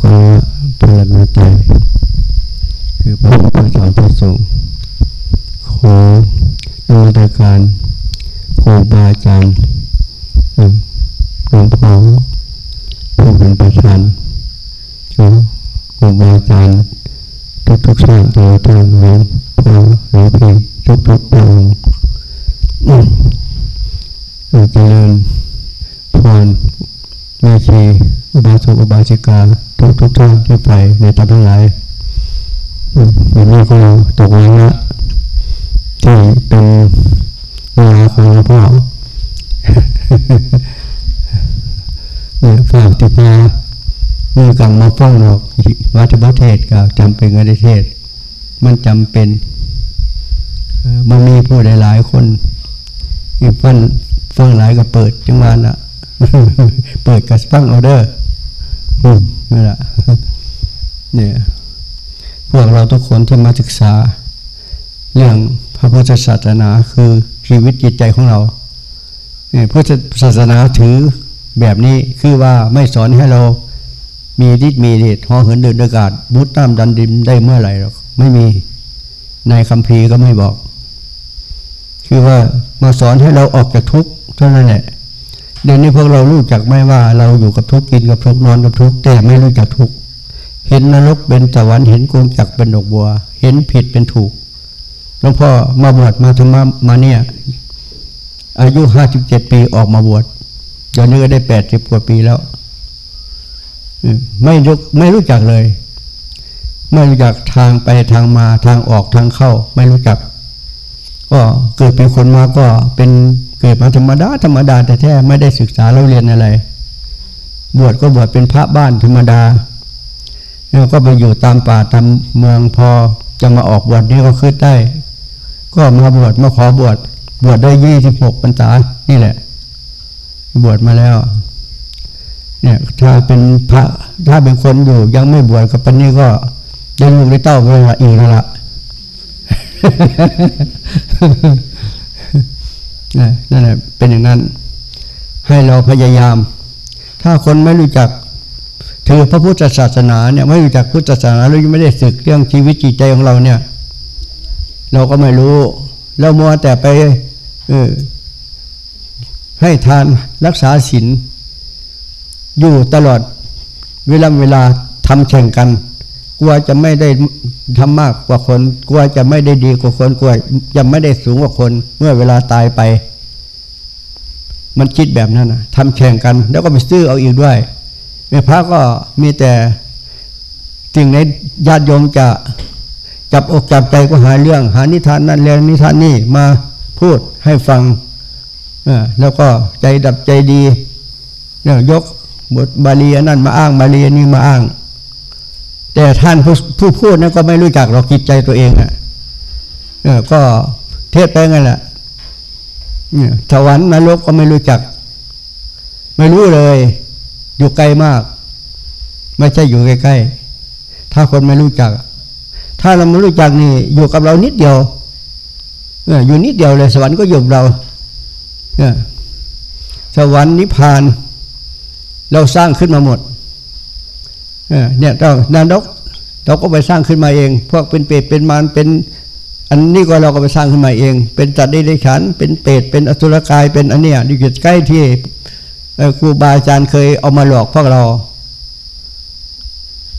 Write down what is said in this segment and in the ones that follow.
ความพลันตายคือพระพุทธเจ้าพระสงฆ์ ทุกทุกท่านที่ไปในตาทั้งหลายวันนี้ก็ตกวันละที่เป็นเวลาของหลวงพ่อเนี่ยฝากติมาเมื่อกลับมาฟ้องหรอกวัฒนประเทศก็จำเป็นกันในเทศ มันจำเป็นมันมีผู้หลายๆคนอีกฟังฟังหลายก็เปิดจังหวะน่ะ เปิดกับฟังออเดอร์ นี่แหละเนี่ยพวกเราทุกคนที่มาศึกษา เรื่องพระพุทธศาสนาคือชีวิตจิตใจของเราเนี่ยพุทธศาสนาถือแบบนี้คือว่าไม่สอนให้เรามีฤทธิ์มีเดชหอเหินเดินอากาศบุตรน้ำดันดินได้เมื่อไหร่หรอกไม่มีในคำพีก็ไม่บอก คือว่ามาสอนให้เราออกจากทุกข์เท่านั้นแหละ เดี๋ยวนี้พวกเรารู้จักไม่ว่าเราอยู่กับทุกข์กินกับทุกข์นอนกับทุกข์แต่ไม่รู้จักทุกข์เห็นนรกเป็นสวรรค์เห็นกงจักเป็นดอกบัว เห็นผิดเป็นถูกหลวงพ่อมาบวชมาธรรมะมาเนี่ย อายุห้าสิบเจ็ดปีออกมาบวชตอนนี้ก็ได้แปดสิบกว่าปีแล้วไม่รู้ไม่รู้จักเลย ไม่รู้จักทางไปทางมาทางออกทางเข้า ไม่รู้จัก ก็เกิดเป็นคนมาก็เป็น เกิดมาธรรมดาธรรมดาแต่แท้ไม่ได้ศึกษาเราเรียนอะไร บวชก็บวชเป็นพระบ้านธรรมดาแล้วก็ไปอยู่ตามป่าตามเมืองพอจะมาออกบวชนี่ก็ขึ้นได้ ก็มาบวชมาขอบวชบวชได้ยี่สิบหกพรรษานี่แหละ บวชมาแล้ว เนี่ยถ้าเป็นพระถ้าเป็นคนอยู่ยังไม่บวชกับปันนี้ก็ได้ลูกได้เต้าไปละอีกแล้วละ นั่นแหละเป็นอย่างนั้น ให้เราพยายาม ถ้าคนไม่รู้จักถือพระพุทธศาสนาเนี่ยไม่รู้จักพุทธศาสนาเรายังไม่ได้ศึกเรื่องชีวิตจิตใจของเราเนี่ย เราก็ไม่รู้ เรามัวแต่ไปให้ทานรักษาศีลอยู่ตลอดเวลาเวลาทำแข่งกัน กลัวจะไม่ได้ทำมากกว่าคน กลัวจะไม่ได้ดีกว่าคน กลัวจะไม่ได้สูงกว่าคน เมื่อเวลาตายไป มันคิดแบบนั้นนะทำแข่งกัน แล้วก็ไปซื้อเอาอีกด้วยแม่พระก็มีแต่สิ่งในญาติโยมจะจับอกจับใจก็หาเรื่อง หานิทานนั่นเรื่องนิทานนี่มาพูดให้ฟังแล้วก็ใจดับใจดีเนี่ยยกบทบาลีนั่นมาอ้างบาลีนี้มาอ้าง แต่ท่านผู้ผู้พูดนั้นก็ไม่รู้จักหรอกจิตใจตัวเองอะก็เทศไปงั้นแหละสวรรค์นรกก็ไม่รู้จัก ไม่รู้เลย อยู่ไกลมาก ไม่ใช่อยู่ใกล้ๆถ้าคนไม่รู้จัก ถ้าเราไม่รู้จักนี่ อยู่กับเรานิดเดียวอยู่นิดเดียวเลย สวรรค์ก็อยู่เราสวรรค์นิพพาน เราสร้างขึ้นมาหมด เนี่ยเรานานกเราก็ไปสร้างขึ้นมาเอง พวกเป็นเปรตเป็นมารเป็น อันนี้ก็เราก็ไปสร้างขึ้นมาเอง เป็นจัดได้ฉัน เป็นเปรตเป็นอสุรกายเป็นอันเนี้ยอยู่ใกล้ที่ครูบาอาจารย์เคยเอามาหลอกพวกเรา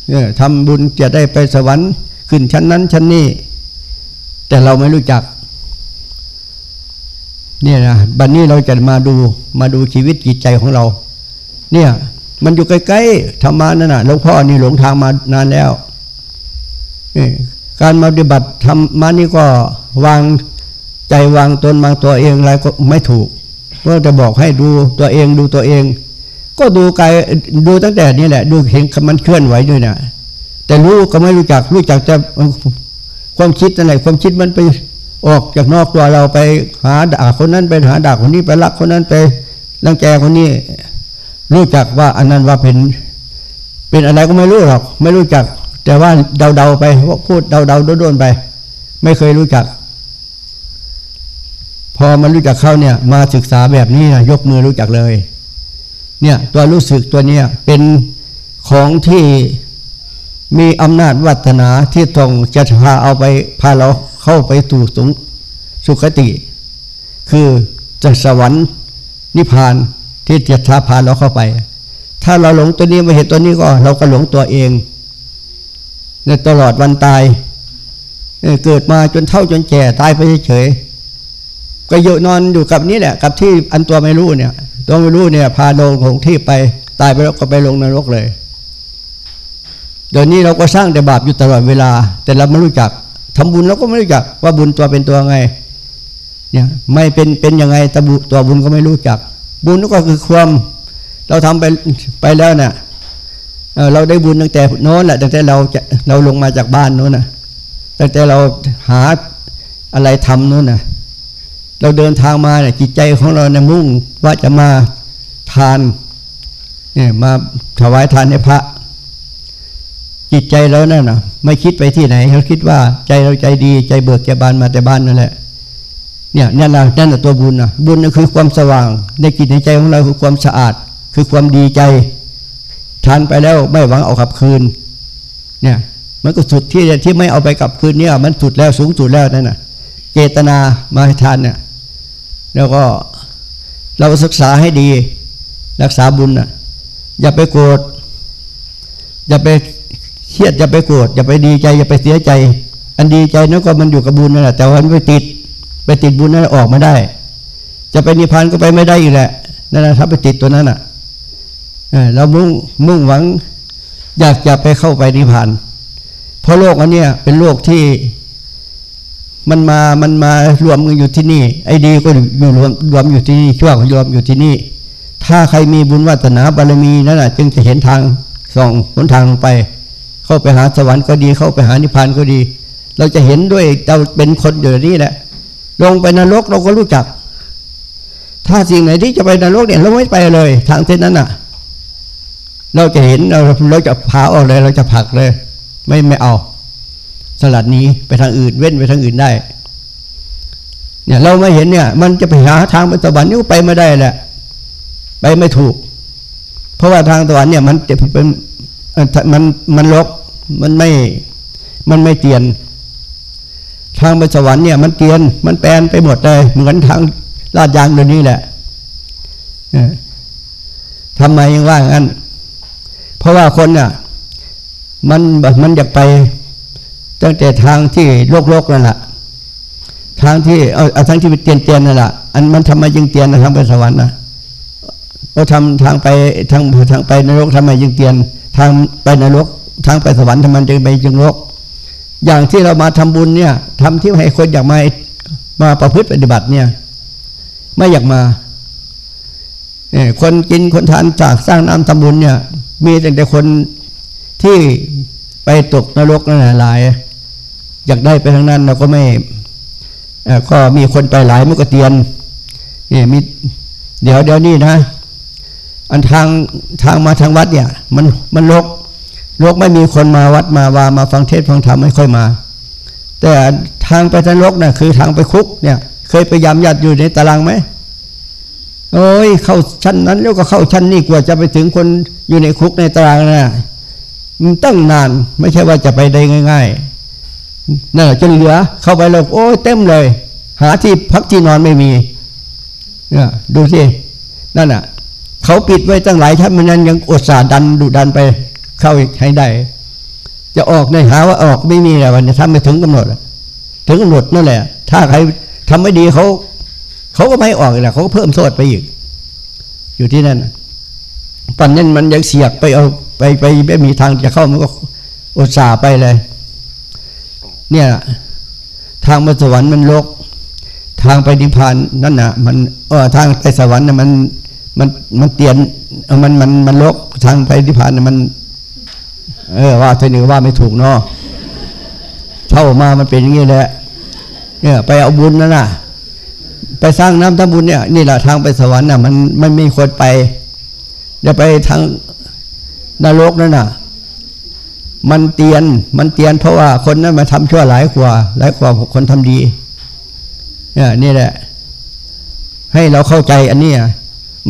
เนี่ยทำบุญจะได้ไปสวรรค์ขึ้นชั้นนั้นชั้นนี้ แต่เราไม่รู้จักเนี่ยนะบัดนนี้เราจะมาดูมาดูชีวิตจิตใจของเรา เนี่ย มันอยู่ใกล้ๆธรรมานั่นน่ะหลวงพ่อนี่หลงทางมานานแล้วการมาปฏิบัติทำมานี่ก็วางใจวางตนวางตัวเองอะไรก็ไม่ถูกก็จะบอกให้ดูตัวเองดูตัวเอง ก็ดูกายดูตั้งแต่นี้แหละ ดูเห็นมันเคลื่อนไหวด้วยนะแต่รู้ก็ไม่รู้จักรู้จักจะความคิดอะไรความคิดมันไปออกจากนอกตัวเราไปหาด่าคนนั้นไปหาด่าคนนี้ไปรักคนนั้นไปรังแกคนนี้ รู้จักว่าอันนั้นว่าเป็น เป็นอะไรก็ไม่รู้หรอก ไม่รู้จัก แต่ว่าเดาๆไปพูดเดาๆโดนๆไป ไม่เคยรู้จัก พอมันรู้จักเขาเนี่ย มาศึกษาแบบนี้นะยกมือรู้จักเลย เนี่ยตัวรู้สึกตัวเนี้ยเป็นของที่มีอำนาจวัฒนาที่ตรงจะพาเอาไปพาเราเข้าไปสู่สูงสุคติ คือจะสวรรค์นิพพาน ที่จะพาพาเราเข้าไป ถ้าเราหลงตัวนี้ม่เห็นตัวนี้ก็ เราก็หลงตัวเองในตลอดวันตายเกิดมาจนเท่าจนแก่ตายไปเฉยๆก็อยู่นอนอยู่กับนี้แหละกับที่อันตัวไม่รู้เนี่ย ตัวไม่รู้เนี่ย พาลงของที่ไปตายไปแล้วก็ไปลงนรกเลยเดี๋ยวนี้เราก็สร้างแต่บาปอยู่ตลอดเวลา แต่เราไม่รู้จักทำบุญเราก็ไม่รู้จักว่าบุญตัวเป็นตัวไง เนี่ยไม่เป็นเป็นยังไงตบุตัวบุญก็ไม่รู้จัก บุญก็คือความ เราทำไปไปแล้วเนี่ยเราได้บุญตั้งแต่โน้นแหละตั้งแต่เราจะเราลงมาจากบ้านโน้นนะตั้งแต่เราหาอะไรทำโน้นนะเราเดินทางมาเนี่ยจิตใจของเราเนี่ยมุ่งว่าจะมาทานเนี่ยมาถวายทานให้พระ จิตใจเรานั่นนะไม่คิดไปที่ไหนเขาคิดว่าใจเราใจดี ใจเบิกใจบานมาแต่บ้านนั่นแหละ เนี่ยนั่นแหละนั่นแหละตัวบุญนะบุญนั่นคือความสว่างในจิตในใจของเราคือความสะอาด คือความดีใจทานไปแล้วไม่หวังเอากลับคืน เนี่ยมันก็สุดที่ที่ไม่เอาไปกลับคืนเนี่ยมันสุดแล้วสูงสุดแล้วนั่นน่ะเจตนามาทานเนี่ยแล้วก็เราศึกษาให้ดี รักษาบุญน่ะอย่าไปโกรธอย่าไปเครียดอย่าไปโกรธอย่าไปดีใจ อย่าไปเสียใจ อันดีใจนั่นก็มันอยู่กับบุญนั่นแหละแต่ว่ามันไปติด ไปติดบุญนั้นออกมาได้ จะไปนิพพานก็ไปไม่ได้อีกแหละนั่นแหละถ้าไปติดตัวนั้นอะเรามุ่งมุ่งหวัง อยากจะไปเข้าไปนิพพาน เพราะโลกอันเนี้ยเป็นโลกที่มันมา มันมารวมกันอยู่ที่นี่ ไอ้ดีก็อยู่รวมรวมอยู่ที่นี่ชั่วก็รวมอยู่ที่นี่ ถ้าใครมีบุญวาสนาบารมีนั่นแหะจึงจะเห็นทางส่องหนทางลงไป เข้าไปหาสวรรค์ก็ดี เข้าไปหานิพพานก็ดี เราจะเห็นด้วยเราเป็นคนเดี๋ยวนี้แหละ ลงไปนรกเราก็รู้จัก ถ้าสิ่งไหนที่จะไปนรกเนี่ยเราไม่ไปเลย ทางเส้นนั้นอะ เราจะเห็นเราเราจะพาออกเลย เราจะผลักเลย ไม่ไม่เอา สลัดนี้ไปทางอื่นเว้นไปทางอื่นได้ เนี่ยเราไม่เห็นเนี่ย มันจะไปหาทางไปสวรรค์นี่ไปไม่ได้แหละ ไปไม่ถูก เพราะว่าทางสวรรค์เนี่ยมันจะเป็นมันมันลกมันไม่มันไม่เตียน ทางไปสวรรค์เนี่ยมันเตียนมันแปลนไปหมดเลยเหมือนทางลาดยางเดี๋ยวนี้แหละทำไมยังว่างั้น เพราะว่าคนน่ะ มันมันอยากไปตั้งแต่ทางที่โลกโลกนั่นแหละทางที่เอาทางที่เป็นเตียนเตียนนั่นแหละอันมันทำไมจึงเตียนนะทางไปสวรรค์นะเราทำทางไปทางทางไปนรกทำไมจึงเตียน ทางไปนรกทางไปสวรรค์ทำไมจึงไปจึงโลก อย่างที่เรามาทำบุญเนี่ยทำที่ให้คนอยากมามาประพฤติปฏิบัติเนี่ย ไม่อยากมาเนี่ยคนกินคนทานจากสร้างน้ำทำบุญเนี่ย มีแต่แต่คนที่ไปตกนรกนั่นหลาย อยากได้ไปทางนั้นเราก็ไม่ก็มีคนไปหลายมันก็เตียนนี่มีเดี๋ยวเดี๋ยวนี้นะ อันทางทางมาทางวัดเนี่ย มันมันลก โลกไม่มีคนมาวัดมาวามาฟังเทศฟังธรรมไม่ค่อยมา แต่ทางไปทางลกนะ่ะคือทางไปคุกเนี่ย เคยไปยามยัดอยู่ในตารางไหมโอ้ยเข้าชั้นนั้นแล้วก็เข้าชั้นนี้กว่าจะไปถึงคนอยู่ในคุกในตารางนะมันตั้งนานไม่ใช่ว่าจะไปได้ง่ายๆนั่นจนเหลือเข้าไปแล้วโอ้ยเต็มเลย หาที่พักที่นอนไม่มีเนี่ยดูสินั่นอะ เขาปิดไว้ตั้งหลายชั้นมันนั้นยังอดสาดันดุดันไป เข้าให้ได้ จะออกในหาว่าออกไม่มีแล้ววันนี้ทำไม่ถึงกำหนด ถึงกำหนดนั่นแหละ ถ้าใครทำไม่ดีเขาเขาก็ไม่ออกเลยเขาก็เพิ่มโทษไปอีก อยู่ที่นั่นปันนั้นมันยังเสียกไปเอาไปไปไม่มีทางจะเข้ามันก็อุตส่าห์ไปเลย เนี่ยทางมาสวรรค์มันลก ทางไปนิพพานนั่นน่ะ มันเออทางไปสวรรค์น่ะมันมันมันเตียนมันมันมันลกทางไปนิพพานน่ะมัน เออว่าเทนี่ว่าไม่ถูกเนาะเท่ามามันเป็นอย่างนี้แหละเนี่ย ไปเอาบุญนั่นน่ะ ไปสร้างน้ำทำบุญเนี่ยนี่แหละทางไปสวรรค์น่ะ มันมันมีคนไปจะไปทางนรกนั่นน่ะ มันเตียนมันเตียนเพราะว่าคนนั้นมาทำชั่วหลายกว่าหลายกว่าคนทำดีเนี่ยนี่แหละ ให้เราเข้าใจอันนี้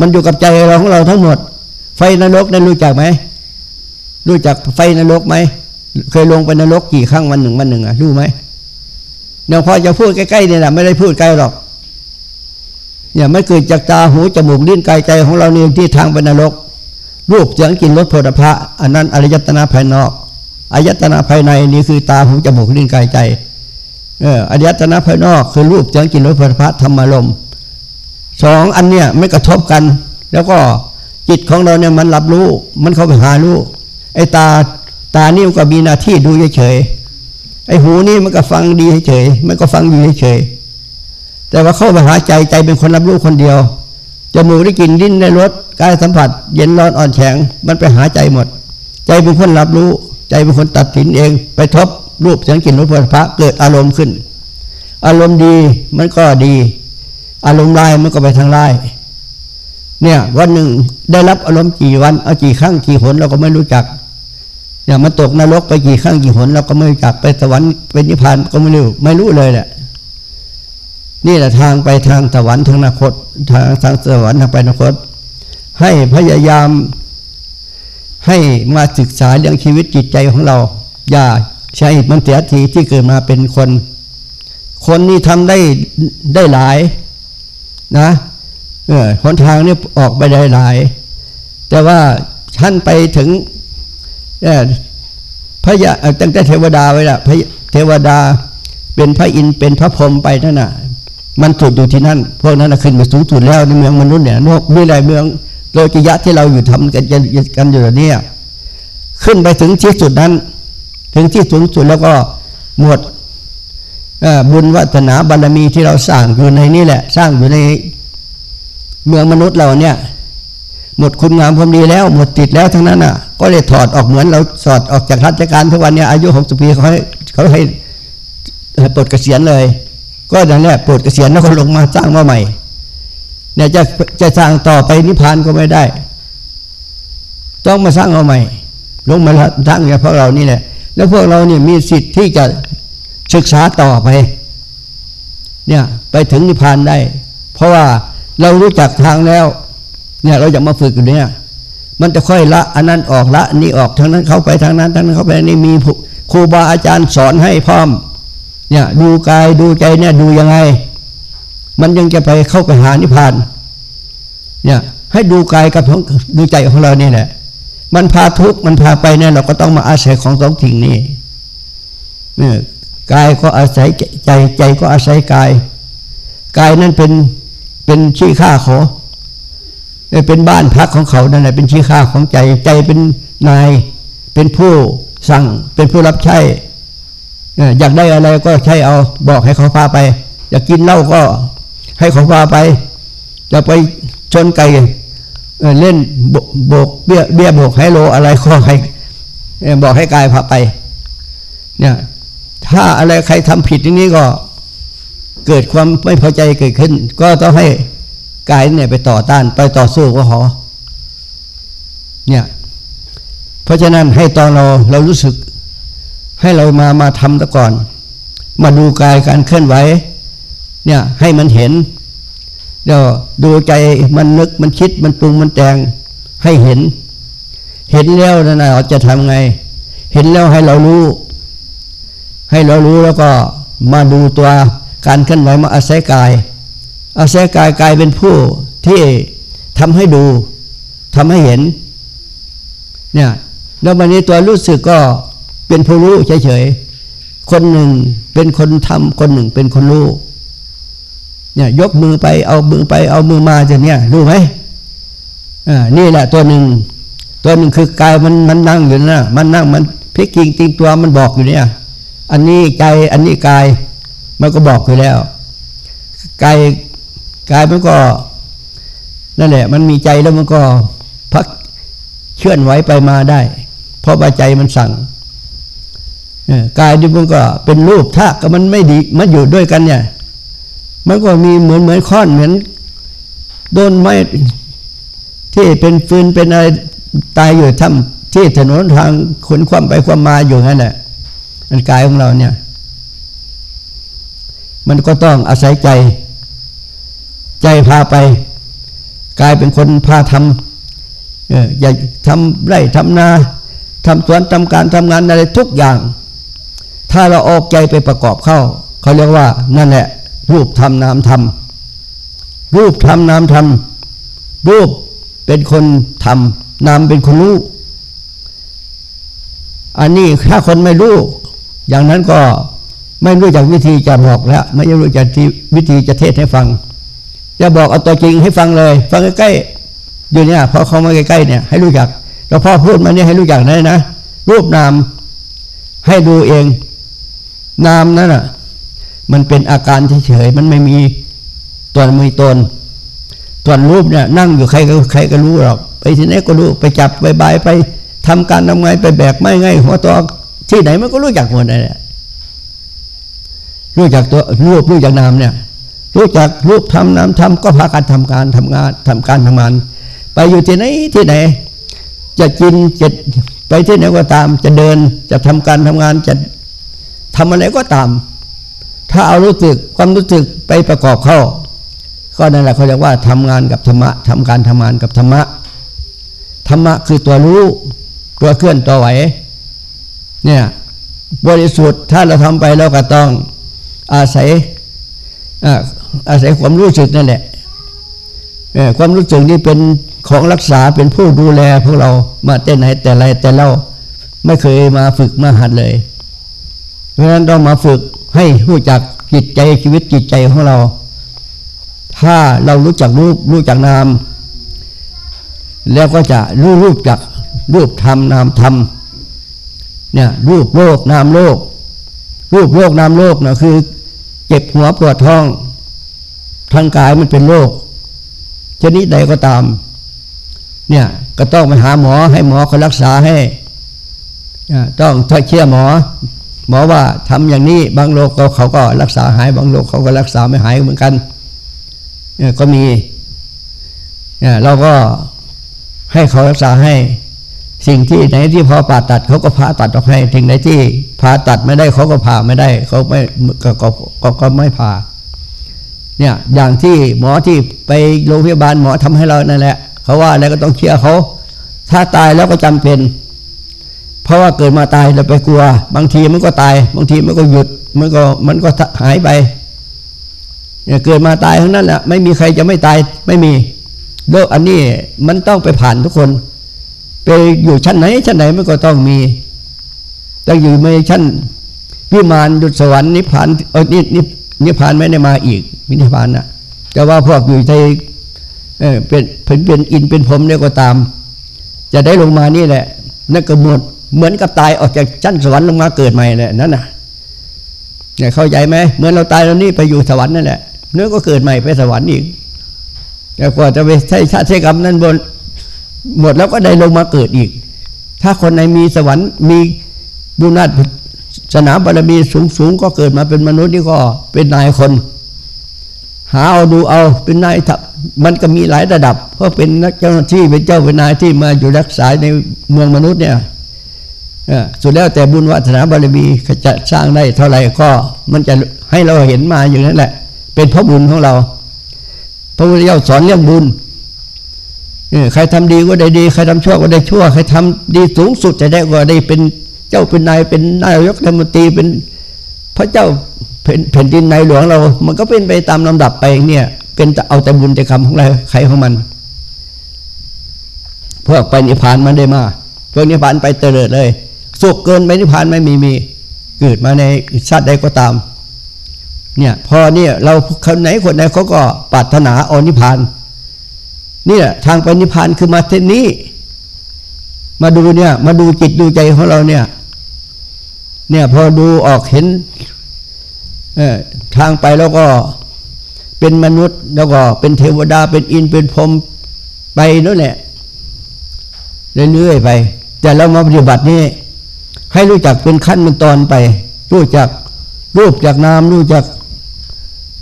มันอยู่กับใจเราของเราทั้งหมด ไฟนรกนั้นรู้จักไหม รู้จักไฟนรกไหมเคยลงไปนรกกี่ครั้งวันหนึ่งวันหนึ่งอะรู้ไหมเดี๋ยวพอจะพูดใกล้ๆเนี่ยแหละไม่ได้พูดไกลหรอกเนี่ยไม่เกิดจากตาหูจมูกลิ้นกายใจของเราเนี่ยที่ทางไปนรก รูปเสียงกลิ่นรสโผฏฐะอันนั้นอริยตนะภายนอกอายตนะภายในนี่คือตาหูจมูกลิ้นกายใจเอออายตนะภายนอกคือรูปเสียงกลิ่นรสโผฏฐะธรรมารมสองอันเนี่ยไม่กระทบกัน แล้วก็จิตของเราเนี่ยมันรับรู้มันเข้าไปหารู้ ไอ้ตาตานี่มันก็มีหน้าที่ดูเฉยๆไอ้หูนี่มันก็ฟังดีเฉยๆมันก็ฟังอยู่เฉยๆแต่ว่าเข้าไปหาใจใจเป็นคนรับรู้คนเดียวจมูกได้กลิ่นดิ้นได้รสกายสัมผัส เย็นร้อนอ่อนแข็งมันไปหาใจหมด ใจเป็นคนรับรู้ ใจเป็นคนตัดสินเอง ไปทบรูปเสียงกลิ่นรสผลิภัณฑ์เกิดอารมณ์ขึ้น อารมณ์ดีมันก็ดี อารมณ์ร้ายมันก็ไปทางร้ายเนี่ยวันหนึ่งได้รับอารมณ์กี่วันเอากี่ครั้งกี่หนเราก็ไม่รู้จัก อย่ามันตกนรกไปกี่ครั้งกี่หนเราก็ไม่จักไปสวรรค์ไปนิพพานก็ไม่รู้ไม่รู้เลยแหละนี่แหละทางไปทางสวรรค์ทางอนาคตทางทางสวรรค์ทางไปอนาคตให้พยายาม ให้มาศึกษาเรื่องชีวิตจิตใจของเรา อย่าใช้มันเสียทีที่เกิดมาเป็นคน คนนี้ทำได้ได้หลาย นะเออหนทางนี้ออกไปได้หลาย แต่ว่าท่านไปถึง พระยาตั้งแต่เทวดาไว้ละพระเทวดาเป็นพระอินทร์เป็นพระพรหมไปนั่นน่ะ มันสุดอยู่ที่นั่นพวกนั้นขึ้นไปสูงสุดแล้วในเมืองมนุษย์เนี่ยนกมีอะไรเมืองโลกิยะที่เราอยู่ทำกันกันอยู่เนี่ยขึ้นไปถึงที่สุดนั้น ถึงที่สูงสุดแล้วก็หมดบุญวัฒนาบารมีที่เราสร้างอยู่ในนี่แหละ สร้างอยู่ในเมืองมนุษย์เราเนี่ย หมดคุณงามความดีแล้ว หมดติดแล้วทั้งนั้นอะ ก็เลยถอดออกเหมือนเราสอดออกจากราชการทุกวันเนี่ยอายุหกสิบปีเขาให้เขาให้ปลดเกษียณเลย ก็นั่นแหละปลดเกษียณแล้วก็ลงมาสร้างมาใหม่เนี่ยจะจะสร้างต่อไปนิพพานก็ไม่ได้ ต้องมาสร้างเอาใหม่ ลงมาสร้างอย่างพวกเรานี่แหละ แล้วพวกเราเนี่ยมีสิทธิ์ที่จะศึกษาต่อไป เนี่ยไปถึงนิพพานได้ เพราะว่าเรารู้จักทางแล้ว เนี่ยเราจะมาฝึกอยู่เนี่ย มันจะค่อยละอันนั้นออกละนี่ออกทางนั้นเข้าไปทางนั้นทางนั้นเข้าไปนี่มีครูบาอาจารย์สอนให้พร้อมเนี่ยดูกายดูใจเนี่ยดูยังไง มันยังจะไปเข้าไปหานิพพานเนี่ยให้ดูกายกับดูใจของเรานี่แหละ มันพาทุกข์มันพาไปเนี่ยเราก็ต้องมาอาศัยของสองสิ่งนี้เนี่ยกายก็อาศัยใจใจก็อาศัยกาย กายนั่นเป็นเป็นชี้ค่าเขา เป็นบ้านพักของเขานั่นแหละเป็นชี้ค่าของใจใจเป็นนาย เป็นผู้สั่งเป็นผู้รับใช้อยากได้อะไรก็ใช้เอาบอกให้เขาพาไป อยากกินเหล้าก็ให้เขาพาไปจะไปชนไก่เล่นโบกเบี้ยเบี้ยโบกไฮโลอะไรก็ให้บอกให้กายพาไป เนี่ย ถ้าอะไรใครทำผิดอย่างนี้ก็ เกิดความไม่พอใจเกิดขึ้น ก็ต้องให้ กายเนี่ยไปต่อต้าน ไปต่อสู้ก็หอเนี่ย เพราะฉะนั้นให้ตอนเราเรารู้สึก ให้เรามามาทำตะก่อน มาดูกายการเคลื่อนไหวเนี่ยให้มันเห็นเดี๋ยวดูใจมันนึกมันคิดมันปรุงมันแต่งให้เห็น เห็นแล้วนะนะจะทำไง เห็นแล้วให้เรารู้ ให้เรารู้แล้วก็มาดูตัวการเคลื่อนไหวมาอาศัยกาย อาศัยกายกายเป็นผู้ที่ทำให้ดูทำให้เห็นเนี่ยแล้ววันนี้ตัวรู้สึกก็เป็นผู้รู้เฉยๆ คนหนึ่งเป็นคนทำคนหนึ่งเป็นคนรู้เนี่ยยกมือไปเอามือไปเอามือมาจะเนี่ยรู้ไหมอ่านี่แหละตัวหนึ่งตัวหนึ่งคือกายมันมันนั่งอยู่นะมันนั่งมันพลิกกิ่งติงตัวมันบอกอยู่เนี่ย อันนี้ใจอันนี้กายมันก็บอกอยู่แล้วกาย กายมันก็ นั่นแหละ มันมีใจแล้วมันก็พักเคลื่อนไหวไปมาได้ เพราะว่าใจมันสั่งกายที่มันก็เป็นรูปถ้าก็มันไม่ดีมันอยู่ด้วยกันเนี่ย มันก็มีเหมือนเหมือนค้อนเหมือนโดนไม้ที่เป็นฟืนเป็นอะไรตายอยู่ทำที่ถนนทางขนความไปความมาอยู่นั่นแหละมันกายของเราเนี่ย มันก็ต้องอาศัยใจ ใจพาไป กลายเป็นคนพาทำอออย่าทำไร่ทำนาทำสวนทำการทำงานอะไรทุกอย่าง ถ้าเราออกใจไปประกอบเข้า เขาเรียกว่านั่นแหละ รูปทำนามทำรูปทำนามทำรูปเป็นคนทำนามเป็นคนรู้อันนี้ถ้าคนไม่รู้ อย่างนั้นก็ไม่รู้จักวิธีจะบอกแล้ว ไม่รู้จักวิธีจะเทศให้ฟัง จะบอกเอาตัวจริงให้ฟังเลย ฟังใกล้ๆอยู่เนี่ยพอเขามาใกล้ๆเนี่ยให้รู้จักเราพ่อพูดมาเนี่ยให้รู้จักได้นะรูปนามให้ดูเอง นามนั่นอะ มันเป็นอาการเฉยๆมันไม่มีตัวมีตนตัวรูปเนี่ย นั่งอยู่ใครก็ใครก็รู้หรอกไปที่ไหนก็รู้ไปจับไปบายไปทำการทำงานไปแบกไม่ไงหัวตัวที่ไหนมันก็รู้จักหมดเลยรู้จักตัวรูปรู้จักนามเนี่ย รู้จักรูปทำนามทำก็พากันทำการทำงานทำการทำงาน ไปอยู่ที่ไหนที่ไหน จะกินจะไปที่ไหนก็ตาม จะเดินจะทำการทำงานจะทำอะไรก็ตาม ถ้าเอารู้สึกความรู้สึกไปประกอบเข้า ก็นั่นแหละเขาเรียกว่าทำงานกับธรรมะทำการทำงานกับธรรมะธรรมะคือตัวรู้ตัวเคลื่อนตัวไหวเนี่ยบริสุทธิ์ถ้าเราทำไปเราก็ต้องอาศัย อาศัยความรู้สึกนั่นแหละความรู้สึกนี้เป็นของรักษาเป็นผู้ดูแลพวกเรามาแต่ไหนแต่ไรแต่เราไม่เคยมาฝึกมาหัดเลย เพราะฉะนั้นต้องมาฝึกให้รู้จักจิตใจชีวิตจิตใจของเรา ถ้าเรารู้จักรูปรู้จักนาม แล้วก็จะรู้รูปจักรูปธรรมนามธรรมเนี่ยรูปโลกนามโลก รูปโลกนามโลกนะคือ เจ็บหัวปวดท้อง ทางกายมันเป็นโรคชนิดใดก็ตาม เนี่ยก็ต้องไปหาหมอให้หมอเขารักษาให้ ต้องถ้าเชื่อหมอ หมอว่าทำอย่างนี้บางโรคเขาก็รักษาหาย บางโรคเขาก็รักษาไม่หายเหมือนกันเนี่ยก็มีเนี่ยเราก็ให้เขารักษาให้ สิ่งที่ไหนที่พอผ่าตัดเขาก็ผ่าตัดออกให้ถึงไหนที่ผ่าตัดไม่ได้เขาก็ผ่าไม่ได้เขาไม่ก็ก็ก็ไม่ผ่า เนี่ยอย่างที่หมอที่ไปโรงพยาบาลหมอทำให้เรานั่นแหละเขาว่าอะไรก็ต้องเชื่อเขา ถ้าตายแล้วก็จำเป็น เพราะว่าเกิดมาตายเราไปกลัว บางทีมันก็ตาย บางทีมันก็หยุดมันก็มันก็หายไปเนี่ยเกิดมาตายทั้งนั้นแหละไม่มีใครจะไม่ตายไม่มีโลกอันนี้มันต้องไปผ่านทุกคน ไปอยู่ชั้นไหนชั้นไหนมันก็ต้องมีต้องอยู่ในชั้นวิมานดุสวรรค์นิพพานเออนี่ นิพพานไม่ได้มาอีกมินิพานนะแต่ว่าพวกอยู่ในเออเป็นเป็นเป็นอินเป็นผมเนี่ยก็ตาม จะได้ลงมานี่แหละนั่นก็หมดเหมือนกับตายออกจากชั้นสวรรค์ลงมาเกิดใหม่แหละนั่นน่ะเนี่ยเข้าใจไหมเหมือนเราตายแล้วนี่ไปอยู่สวรรค์นั่นแหละเนื้อก็เกิดใหม่ไปสวรรค์อีกแต่กว่าจะไปใช้ชาติใช้กรรมนั้นบนหมดแล้วก็ได้ลงมาเกิดอีก ถ้าคนในมีสวรรค์มีบุญนาถ สนามบารมีสูงสูงก็เกิดมาเป็นมนุษย์นี่ก็เป็นนายคน หาเอาดูเอาเป็นนายทับมันก็มีหลายระดับ เพราะเป็นนักเจ้าหน้าที่เป็นเจ้าเป็นนายที่มาอยู่รักษาในเมืองมนุษย์เนี่ยสุดแล้วแต่บุญวัฒนาบารมีจะสร้างได้เท่าไหร่ก็มันจะให้เราเห็นมาอย่างนั้นแหละ เป็นพระบุญของเราพระพุทธเจ้าสอนเรื่องบุญใครทำดีก็ได้ดี ใครทำชั่วก็ได้ชั่ว ใครทำดีสูงสุดจะได้ก็ได้เป็น เจ้าเป็นนายเป็นนายกรัฐมนตรีเป็นพระเจ้าแผ่นดินในหลวงเรา มันก็เป็นไปตามลำดับไปเนี่ย เป็นเอาแต่บุญแต่คำของใครใครของมันพวกไปนิพพานมันได้มาพวกนิพพานไปเตลิดเลยสุขเกินไปนิพพานไม่มีมี เกิดมาในชาติใดก็ตาม เนี่ยพอเนี่ยเราคนไหนคนไหนเขาก็ปรารถนาอนิพพานนี่แหละทางไปนิพพานคือมาเท่นี้ มาดูเนี่ย มาดูจิตดูใจของเราเนี่ย เนี่ยพอดูออกเห็นทางไปแล้วก็เป็นมนุษย์แล้วก็เป็นเทวดาเป็นอินเป็นพรมไปนั่นแหละเรื่อยๆไป แต่เรามาปฏิบัตินี่ให้รู้จักเป็นขั้นเป็นตอนไป รู้จักรูปจากนามรู้จัก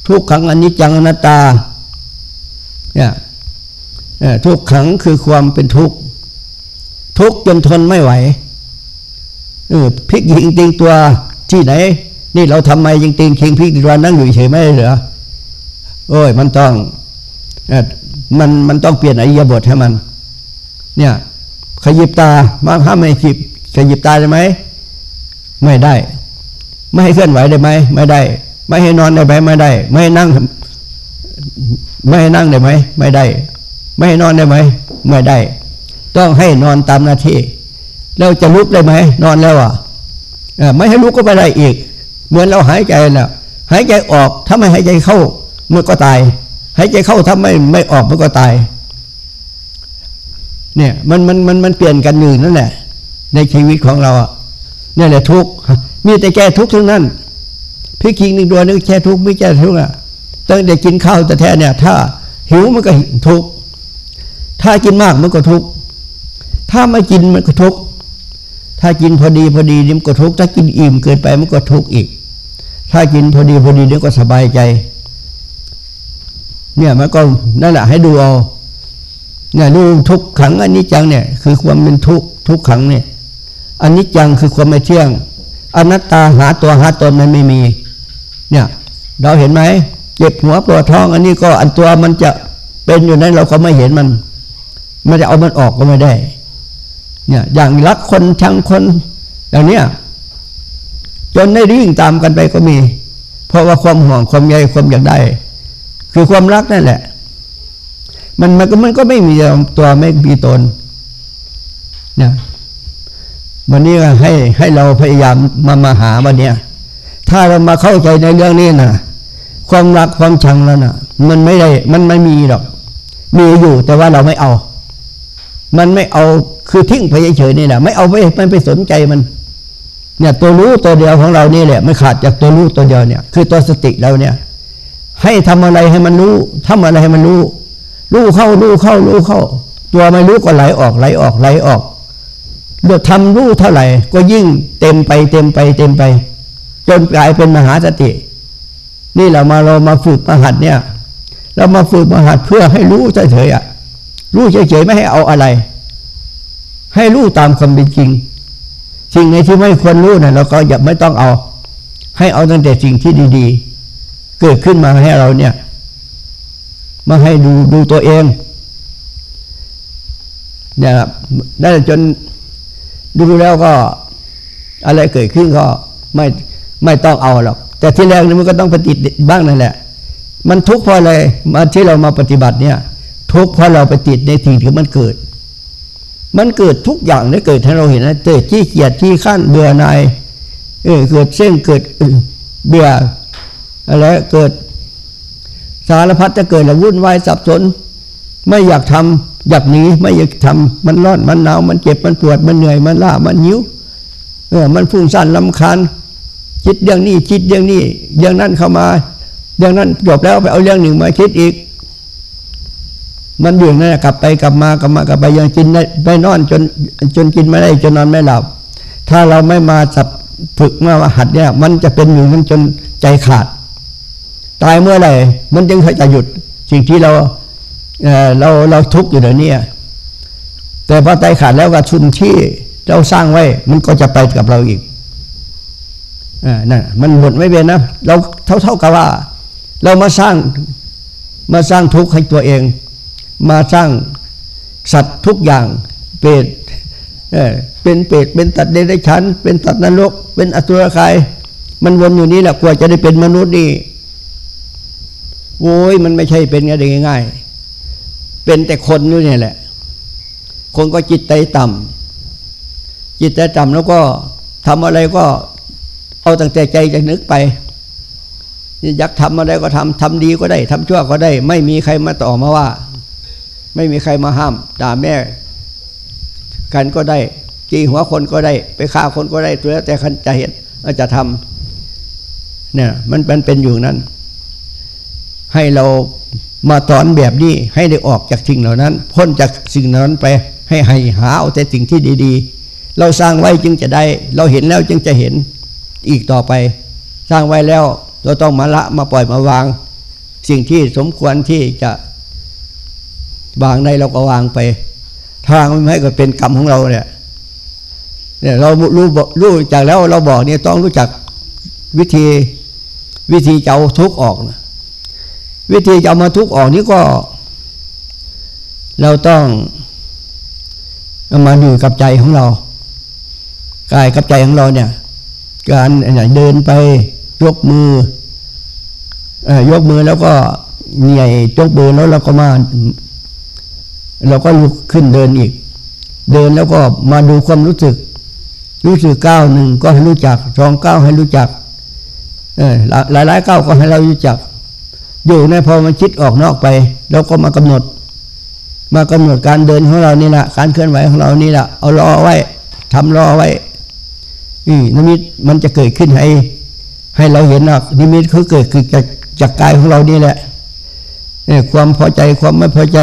ทุกขังอนิจจังอนัตตาเนี่ยทุกขังคือความเป็นทุกข์ทุกจนทนไม่ไหว เออพลิกยิงติงตัวที่ไหน นี่เราทำไมยิงติงเคิงพลิกตัวนั่งอยู่เฉยไม่ได้เหรอโอ้ยมันต้องมันมันต้องเปลี่ยนอริยบทให้มัน เนี่ยขยิบตามาห้ามไม่ขีบขยิบตาได้ไหมไม่ได้ ไม่ให้เคลื่อนไหวได้ไหมไม่ได้ ไม่ให้นอนได้ไหมไม่ได้ ไม่ให้นั่ง ไม่ให้นั่งได้ไหมไม่ได้ ไม่ให้นอนได้ไหมไม่ได้ ต้องให้นอนตามหน้าที่ แล้วจะลุกได้ไหมนอนแล้วอะไม่ให้ลุกก็ไม่ได้อีก เหมือนเราหายใจนะหายใจออกถ้าไม่หายใจเข้ามันก็ตาย หายใจเข้าถ้าไม่ไม่ออกมันก็ตาย เนี่ยมันมันมันมันเปลี่ยนกันอยู่นั่นแหละ ในชีวิตของเราอะนี่แหละทุกมีแต่แก้ทุกทั้งนั้นพี่คิงหนึ่งดวงนึกแก้ทุกไม่แก้ทุกอะตั้งแต่กินข้าวแต่แท้เนี่ย ถ้าหิวมันก็ทุกถ้ากินมากมันก็ทุกถ้าไม่กินมันก็ทุก ถ้ากินพอดีพอดีนี่มันก็ทุกถ้ากินอิ่มเกินไปมันก็ทุกอีก ถ้ากินพอดีพอดีนี่ก็สบายใจ เนี่ยมันก็นั่นแหละให้ดูเอาเนี่ยดูทุกขังอันนี้จังเนี่ย คือความเป็นทุกทุกขังเนี่ยอันนี้จังคือความไม่เที่ยงอนัตตาหาตัวหาตนมันไม่มี เนี่ย เราเห็นไหมเจ็บหัวปวดท้อง อันนี้ก็อันตัวมันจะเป็นอยู่นั้นเราก็ไม่เห็นมัน ไมันจะเอามันออกก็ไม่ได้ เนี่ยอย่างรักคนชังคนอย่างเนี้ยจนได้วิ่งตามกันไปก็มี เพราะว่าความห่วงความใยความอยากได้ คือความรักนั่นแหละ มันมันก็มันก็ไม่มีตัวไม่มีตนเนี่ยวันนี้ให้ให้เราพยายามมามาหาวันเนี้ยถ้าเรามาเข้าใจในเรื่องนี้นะความรักความชังแล้วนะมันไม่ได้มันไม่มีหรอก มีอยู่แต่ว่าเราไม่เอา มันไม่เอาคือทิ้งไปเฉยๆนี่แหละไม่เอาไปไม่ไปสนใจมัน เนี่ยตัวรู้ตัวเดียวของเรานี่แหละไม่ขาดจากตัวรู้ตัวเดียวเนี่ย คือตัวสติเราเนี่ย ให้ทำอะไรให้มันรู้ทำอะไรให้มันรู้ รู้เข้ารู้เข้ารู้เข้า ตัวไม่รู้ก็ไหลออกไหลออกไหลออกเลือกทำรู้เท่าไหร่ ก็ยิ่งเต็มไปเต็มไปเต็มไป จนกลายเป็นมหาสติ นี่เรามาเรามาฝึกมหัดเนี่ย เรามาฝึกมหัดเพื่อให้รู้เฉยๆอะ รู้เฉยๆไม่ให้เอาอะไร ให้รู้ตามความเป็นจริง สิ่งในที่ไม่ควรรู้เนี่ยเราก็อย่าไม่ต้องเอา ให้เอาตั้งแต่สิ่งที่ดี ๆ เกิดขึ้นมาให้เราเนี่ย มาให้ดูดูตัวเองเนี่ยได้จนดูแล้วก็อะไรเกิดขึ้นก็ไม่ไม่ต้องเอาหรอก แต่ที่แรกนี่มันก็ต้องปฏิบัติดบ้างนั่นแหละ มันทุกข์เพราะอะไรมาที่เรามาปฏิบัติเนี่ย ทุกข์เพราะเราไปติดในสิ่งที่มันเกิด มันเกิดทุกอย่างได้เกิดให้เราเห็นนะเกิดที่เกียดที่ขั้นเบื่อหน่ายเออเกิดเส้นเกิดเบื่ออะไรเกิดสารพัดจะเกิดแล้ววุ่นวายสับสน ไม่อยากทำอยากหนีไม่อยากทำมันร้อนมันหนาวมันเจ็บมันปวดมันเหนื่อยมันล้ามันหิวเออมันฟุ้งซ่านลำคาญคิดเรื่องนี้คิดเรื่องนี้เรื่องนั้นเข้ามา เรื่องนั้นจบแล้วไปเอาเรื่องหนึ่งมาคิดอีก มันอยู่นั่นกลับไปกลับมากลับมากลับไปยังกินไม่นอนจนจนกินไม่ได้จนนอนไม่หลับ ถ้าเราไม่มาสับฝึกมาหัดเนี่ย มันจะเป็นอยู่นั้นจนใจขาด ตายเมื่อไหร่มันจึงจะหยุด สิ่งที่เราเเราเราทุกข์อยู่เดี๋ยวนี้แต่พอใจขาดแล้วก็ชุนที่เราสร้างไว้ มันก็จะไปกับเราอีกอ่านั่นมันหมดไม่เป็นนะเราเท่าเท่ากับว่า เรามาสร้างมาสร้างทุกข์ให้ตัวเอง มาสร้างสัตว์ทุกอย่างเปรตเป็นเปรตเป็นตัดเดรัจฉานเป็นตัดนรก เป็นอสุรกาย มันวนอยู่นี้แหละกว่าจะได้เป็นมนุษย์นี่โว้ยมันไม่ใช่เป็นง่ายๆเป็นแต่คนนู่นนี่แหละ คนก็จิตใจต่ำจิตใจต่ำแล้วก็ทำอะไรก็เอาตั้งแต่ใจจะนึกไปอยากทำอะไรก็ทำทำดีก็ได้ทำชั่วก็ได้ ไม่มีใครมาต่อมาว่า ไม่มีใครมาห้าม ด่าแม่ กันก็ได้จีหัวคนก็ได้ ไปฆ่าคนก็ได้ตัวแต่คันจะเห็นจะทำเนี่ยมันเป็นเป็นอยู่นั้น ให้เรามาตอนแบบนี้ให้ได้ออกจากสิ่งเหล่านั้น พ้นจากสิ่งนั้นไป ให้ให้หาเอาแต่สิ่งที่ดีๆ เราสร้างไว้จึงจะได้ เราเห็นแล้วจึงจะเห็นอีกต่อไป สร้างไว้แล้วเราต้องมาละมาปล่อยมาวาง สิ่งที่สมควรที่จะ วางในเราก็วางไปทางไม่ให้ก็เป็นกรรมของเราเนี่ยเนี่ยเรารู้รู้จากแล้วเราบอกเนี่ยต้องรู้จักวิธีวิธีจะเอาทุกออกนะวิธีจะเอามาทุกออกนี้ก็ เราต้องเอามาอยู่กับใจของเรากายกับใจของเราเนี่ย การเดินไปยกมือยกมือแล้วก็เหนื่อยยกมือแล้วเราก็มา เราก็ลุกขึ้นเดินอีก เดินแล้วก็มาดูความรู้สึก รู้สึกก้าวหนึ่งก็ให้รู้จักสองก้าวให้รู้จักหลายหลายก้าวก็ให้เรารู้จัก อยู่ในพอมันคิดออกนอกไปเราก็มากำหนด มากำหนดการเดินของเรานี่แหละการเคลื่อนไหวของเรานี่แหละเอารอไว้ทำรอไว้นี่นิมิตมันจะเกิดขึ้นให้ ให้เราเห็นว่านิมิตเขาเกิดคือจากจากกายของเรานี่แหละเนี่ยความพอใจความไม่พอใจ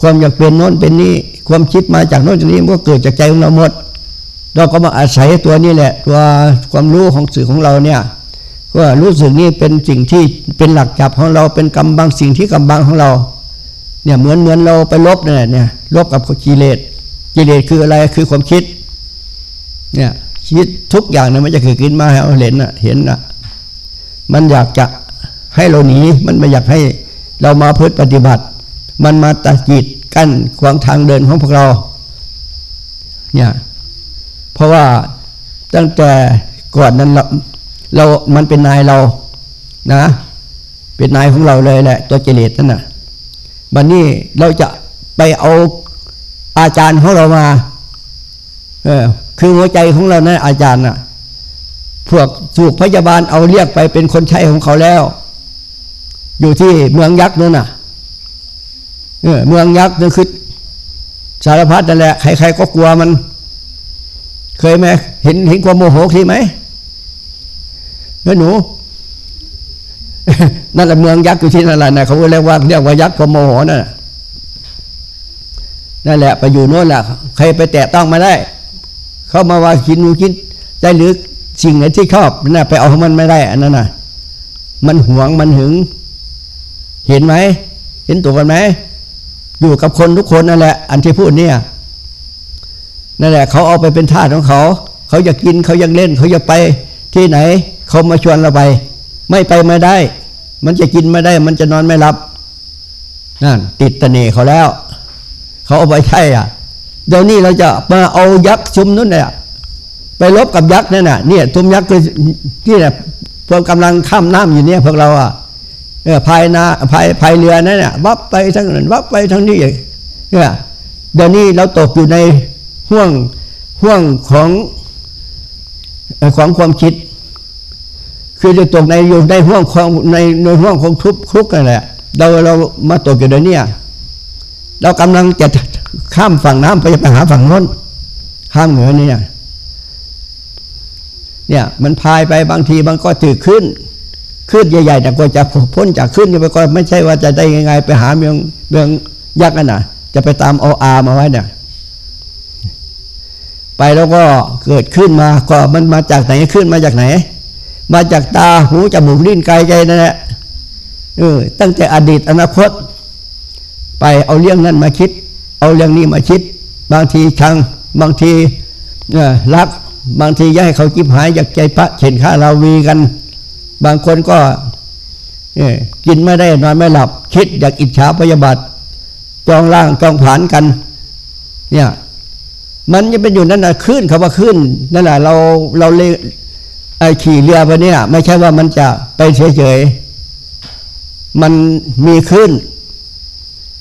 ความอยากเป็นโน้นเป็นนี้ความคิดมาจากโน้นจากนี้มันก็เกิดจากใจของเราหมด เราก็มาอาศัยตัวนี้แหละ ตัวความรู้ของสื่อของเราเนี่ยก็รู้สึกนี่เป็นสิ่งที่เป็นหลักจับของเราเป็นกำบังสิ่งที่กำบังของเราเนี่ยเหมือนเหมือนเราไปลบเนี่ยเนี่ยลบกับกิเลสกิเลสคืออะไรคือความคิดเนี่ยคิดทุกอย่างเนี่ยมันจะเกิดขึ้นมาให้เราเห็นนะเห็นนะมันอยากจะให้เราหนีมันไม่อยากให้เรามาพึ่ปฏิบัติ มันมาตัดจิตกั้นขวางทางเดินของพวกเรา เนี่ย เพราะว่าตั้งแต่ก่อนนั้นเราเรา มันเป็นนายเรา นะ เป็นนายของเราเลยแหละ ตัวเจเลตนั่นน่ะบันนี้เราจะไปเอาอาจารย์ของเรามา เออ คือหัวใจของเรานะั้นอาจารย์น่ะ พวกสูกพยาบาลเอาเรียกไปเป็นคนใช้ของเขาแล้ว อยู่ที่เมืองยักษ์นั่นน่ะ เมืองยักษ์นั่คือสารพัดนั่นแหละใครๆก็กลัวมัน เคยไหมเห็นเห็นความโมโหทีไหมเฮ้ยหนูนั่นแหละเมืองยักษ์อยู่ที่นั่นแหละนะเขาเรียกว่าเรียกว่ายักษ์ความโมโหนั่นนั่นแหละไปอยู่โน่นแหละใครไปแตะต้องมาได้ เข้ามาว่ากินนูกินได้หรือสิ่งไหนที่ชอบน่ะไปเอาของมันไม่ได้อันนั้นน่ะ มันหวงมันหึง เห็นไหม เห็นตัวกันไหม อยู่กับคนทุกคนนั่นแหละ อันที่พูดเนี่ยนั่นแหละเขาเอาไปเป็นทาสของเขา เขาอยากกินเขาอยากเล่น เขาอยากไปที่ไหน เขามาชวนเราไป ไม่ไปไม่ได้ มันจะกินไม่ได้ มันจะนอนไม่หลับนั่นติดตะเนเขาแล้ว เขาเอาไปใช่อะเดี๋ยวนี้เราจะมาเอายักษ์ชุมนู้นเนี่ยไปลบกับยักษ์นั่นน่ะเนี่ยทุมยักษ์คือที่เนี่ยพวกกำลังข้ามน้ำอยู่เนี่ยพวกเราอะ เออพายนาพายพายเรือนั่นน่ะวับไปทั้งนั้นวับไปทั้งนี้เนี่ยเดี๋ยวนี้เราตกอยู่ในห่วงห่วงของของความคิด คือจะตกในอยู่ในห่วงของในในห่วงของทุบคุกนั่นแหละเราเรามาตกอยู่ในนี้เรากำลังจะข้ามฝั่งน้ำไปไปหาฝั่งโน้นข้ามเหนือนี่เนี่ยเนี่ยมันพายไปบางทีมันก็ถือขึ้น ขึ้นใหญ่ๆแต่ก็จะพ้นจากขึ้นไปก็ไม่ใช่ว่าจะได้ยังไงไปหาเมืองเมืองยักษ์กันนะจะไปตามเอาอามาไว้เนี่ยไปแล้วก็เกิดขึ้นมาก็มันมาจากไหนขึ้นมาจากไหน มาจากตาหูจมูกลิ้นกายใจนั่นแหละเออตั้งแต่อดีตอนาคต ไปเอาเรื่องนั้นมาคิด เอาเรื่องนี้มาคิด บางทีชังบางทีรักบางทีอยากให้เขาจิบหายอยากใจพระเข็นข้าเราวีกัน บางคนก็กินไม่ได้นอนไม่หลับ คิดอยากอิจฉาพยาบาทจองร่างจองผานกัน เนี่ยมันจะเป็นอยู่นั่นนะขึ้นคาว่าขึ้นนั่นแหละเราเราเลไอขี่เรือไปเนี่ย ไม่ใช่ว่ามันจะไปเฉยๆมันมีขึ้น